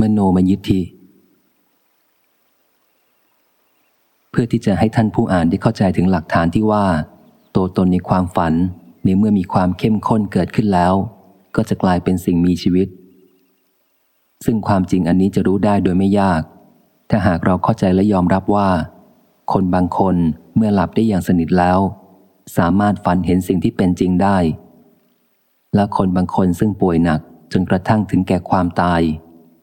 มโนมยิทธิ เพื่อที่จะให้ท่านผู้อ่านได้เข้าใจถึงหลักฐานที่ว่า ตัวตนในความฝันในเมื่อมีความเข้มข้นเกิดขึ้นแล้ว ก็จะกลายเป็นสิ่งมีชีวิต ซึ่งความจริงอันนี้จะรู้ได้โดยไม่ยาก ถ้าหากเราเข้าใจและยอมรับว่า คนบางคนเมื่อหลับได้อย่างสนิทแล้ว สามารถฝันเห็นสิ่งที่เป็นจริงได้ และคนบางคนซึ่งป่วยหนักจนกระทั่งถึงแก่ความตาย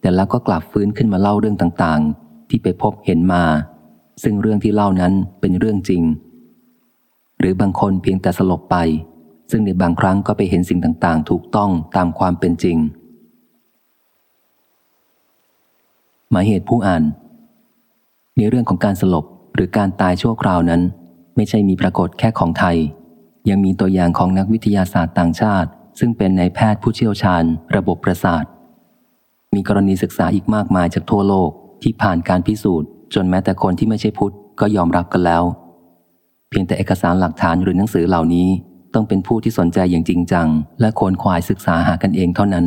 แต่แล้วก็กลับฟื้นขึ้นมาเล่าเรื่องต่างๆ ที่ไปพบเห็นมา ซึ่งเรื่องที่เล่านั้นเป็นเรื่องจริง หรือบางคนเพียงแต่สลบไป ซึ่งในบางครั้งก็ไปเห็นสิ่งต่างๆ ถูกต้องตามความเป็นจริง หมายเหตุผู้อ่าน ในเรื่องของการสลบหรือการตายชั่วคราวนั้น ไม่ใช่มีปรากฏแค่ของไทย ยังมีตัวอย่างของนักวิทยาศาสตร์ต่างชาติ ซึ่งเป็นนายแพทย์ผู้เชี่ยวชาญ ระบบประสาท มีกรณีศึกษาอีกมากมายจากทั่วโลกที่ผ่านการพิสูจน์ จนแม้แต่คนที่ไม่ใช่พุทธก็ยอมรับกันแล้ว เพียงแต่เอกสารหลักฐานหรือหนังสือเหล่านี้ ต้องเป็นผู้ที่สนใจอย่างจริงจัง และควรควายศึกษาหากันเองเท่านั้น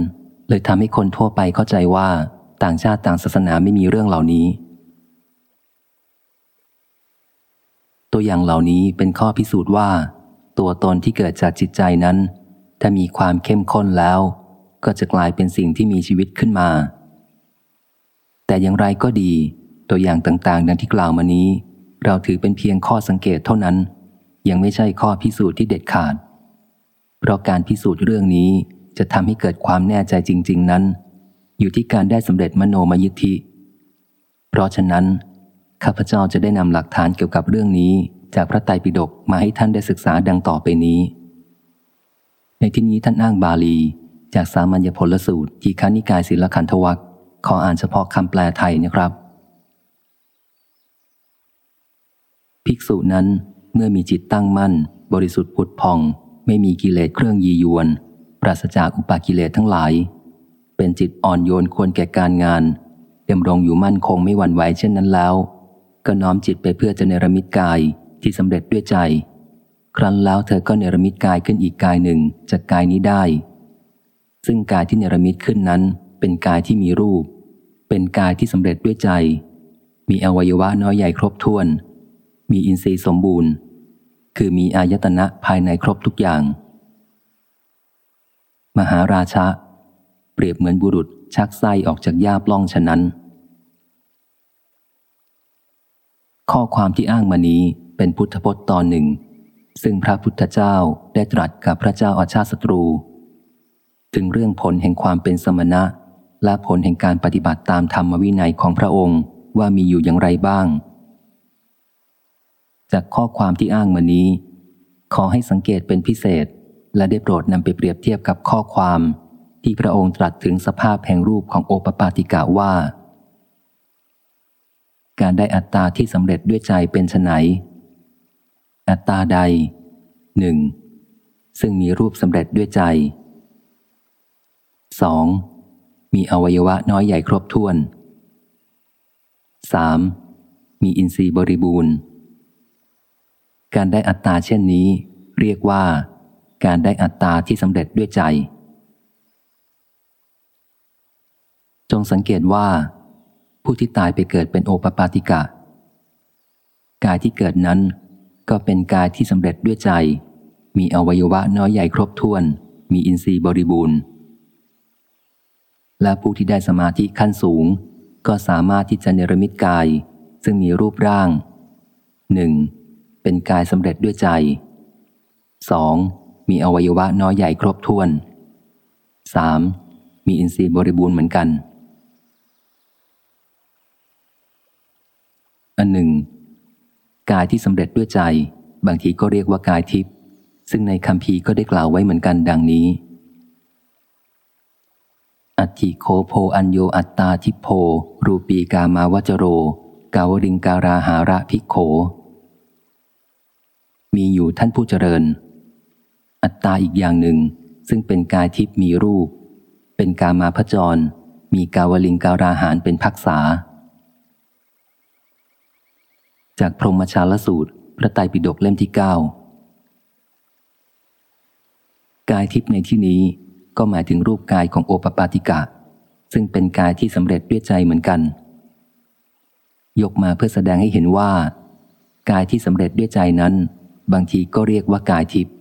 เลยทำให้คนทั่วไปเข้าใจว่า ต่างชาติต่างศาสนาไม่มีเรื่องเหล่านี้ ตัวอย่างเหล่านี้เป็นข้อพิสูจน์ว่า ตัวตนที่เกิดจากจิตใจนั้น ถ้ามีความเข้มข้นแล้ว ก็จะกลายเป็นสิ่งที่มีชีวิตขึ้นมา แต่อย่างไรก็ดี ตัวอย่างต่างๆ ดังที่กล่าวมานี้ เราถือเป็นเพียงข้อสังเกตเท่านั้น ยังไม่ใช่ข้อพิสูจน์ที่เด็ดขาด เพราะการพิสูจน์เรื่องนี้จะทำให้เกิดความแน่ใจจริง ๆนั้น อยู่ที่การได้สำเร็จมโนมยิทธิ เพราะฉะนั้นข้าพเจ้าจะได้นำหลักฐานเกี่ยวกับเรื่องนี้ จากพระไตรปิฎกมาให้ท่านได้ศึกษาดังต่อไปนี้ ในที่นี้ท่านอ้างบาลี จากสามัญญผลสูตรทีฆานิกายศิลขันธวัคขออ่านเฉพาะคำแปลไทยนะครับ ภิกษุนั้นเมื่อมีจิตตั้งมั่น บริสุทธิ์ผุดพอง ไม่มีกิเลสเครื่องยียวน ปราศจากอุปากิเลสทั้งหลาย เป็นจิตอ่อนโยนควรแก่การงานเดมรงอยู่มั่นคงไม่หวั่นไหวเช่นนั้นแล้ว ก็น้อมจิตไปเพื่อจะเนรมิตกายที่สำเร็จด้วยใจ ครั้นแล้วเธอก็เนรมิตกายขึ้นอีกกายหนึ่งจากกายนี้ได้ ซึ่งกายที่เนรมิตขึ้นนั้น เป็นกายที่มีรูป เป็นกายที่สำเร็จด้วยใจ มีอวัยวะน้อยใหญ่ครบถ้วน มีอินทรีย์สมบูรณ์ คือมีอายตนะภายในครบทุกอย่าง มหาราชะ เปรียบเหมือนบุรุษชักไส้ออกจากหญ้าปล้องฉะนั้น ข้อความที่อ้างมานี้เป็นพุทธพจน์ตอนหนึ่ง ซึ่งพระพุทธเจ้าได้ตรัสกับพระเจ้าอาชาติศัตรู ถึงเรื่องผลแห่งความเป็นสมณะ และผลแห่งการปฏิบัติตามธรรมวินัยของพระองค์ว่ามีอยู่อย่างไรบ้าง จากข้อความที่อ้างมานี้ ขอให้สังเกตเป็นพิเศษ และได้โปรดนำไปเปรียบเทียบกับข้อความ ที่พระองค์ตรัสถึงสภาพแห่งรูปของโอปปาติกาว่า การได้อัตตาที่สำเร็จด้วยใจเป็นไนอัตตาใดหนึ่งซึ่งมีรูปสำเร็จด้วยใจ 2. มีอวัยวะน้อยใหญ่ครบถ้วน 3. มีอินทรีย์บริบูรณ์ การได้อัตตาเช่นนี้ เรียกว่า การได้อัตตาที่สำเร็จด้วยใจ จงสังเกตว่า ผู้ที่ตายไปเกิดเป็นโอปปาติกะ กายที่เกิดนั้นก็เป็นกายที่สำเร็จด้วยใจ มีอวัยวะน้อยใหญ่ครบถ้วน มีอินทรีย์บริบูรณ์ และผู้ที่ได้สมาธิขั้นสูง ก็สามารถที่จะเนรมิตกาย ซึ่งมีรูปร่างหนึ่งเป็นกายสำเร็จด้วยใจ 2. มีอวัยวะน้อยใหญ่ครบถ้วน 3. มีอินทรีย์บริบูรณ์เหมือนกัน อันหนึ่ง กายที่สำเร็จด้วยใจ บางทีก็เรียกว่ากายทิพย์ซึ่งในคำพีก็ได้กล่าวไว้เหมือนกันดังนี้ อัติโคโพอัญโยอัตตาทิโพ รูปีกามาวจโร กาวริงการาหาระพิโข มีอยู่ท่านผู้เจริญ อัตตาอีกอย่างหนึ่ง ซึ่งเป็นกายทิพย์มีรูป เป็นกามาพจร มีกาวลิงการาหารเป็นพักษา จากพรหมชาลสูตร พระไตรปิฎกเล่มที่เก้ากายทิพย์ในที่นี้ ก็หมายถึงรูปกายของโอปปาติกะ ซึ่งเป็นกายที่สำเร็จด้วยใจเหมือนกัน ยกมาเพื่อแสดงให้เห็นว่า กายที่สำเร็จด้วยใจนั้น บางทีก็เรียกว่ากายทิพย์